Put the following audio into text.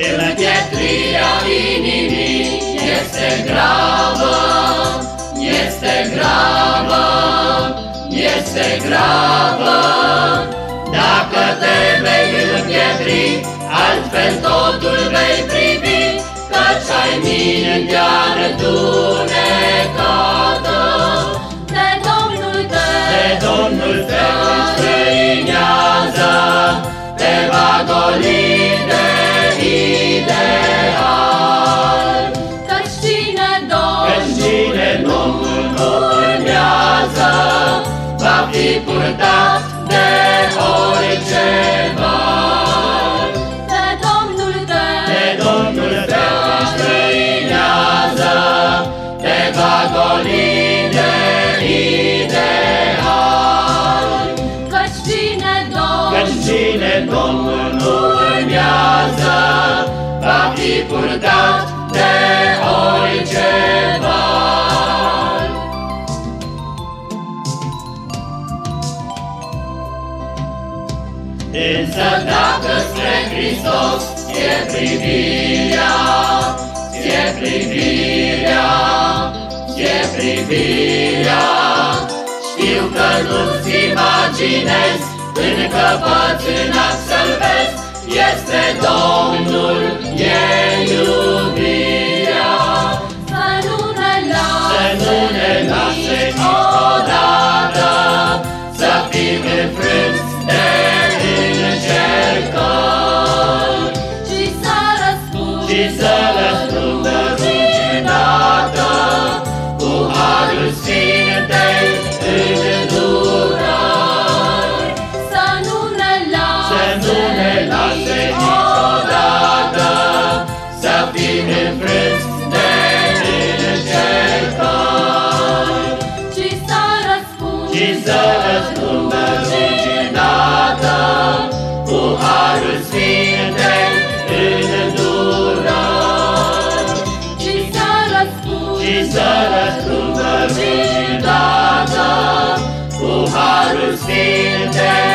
Împietrirea inimii este gravă, este gravă, este gravă. Dacă te vei împietri, altfel totul vei privi, Căci ai mintea nedunecată. Fi purtat de orice val. De Domnul tău, De Domnul tău străinează, te va goli de ideal. căci cine Căci Domnul cine Domnul urmează, va fi purtat de Însă dacă spre Hristos e privirea, e privirea, e privirea, știu că nu-ți imaginezi încă pățâna să-l vezi, este Domnul, e iubirea. Să nu ne lași, să nu ne lași, celestial. stand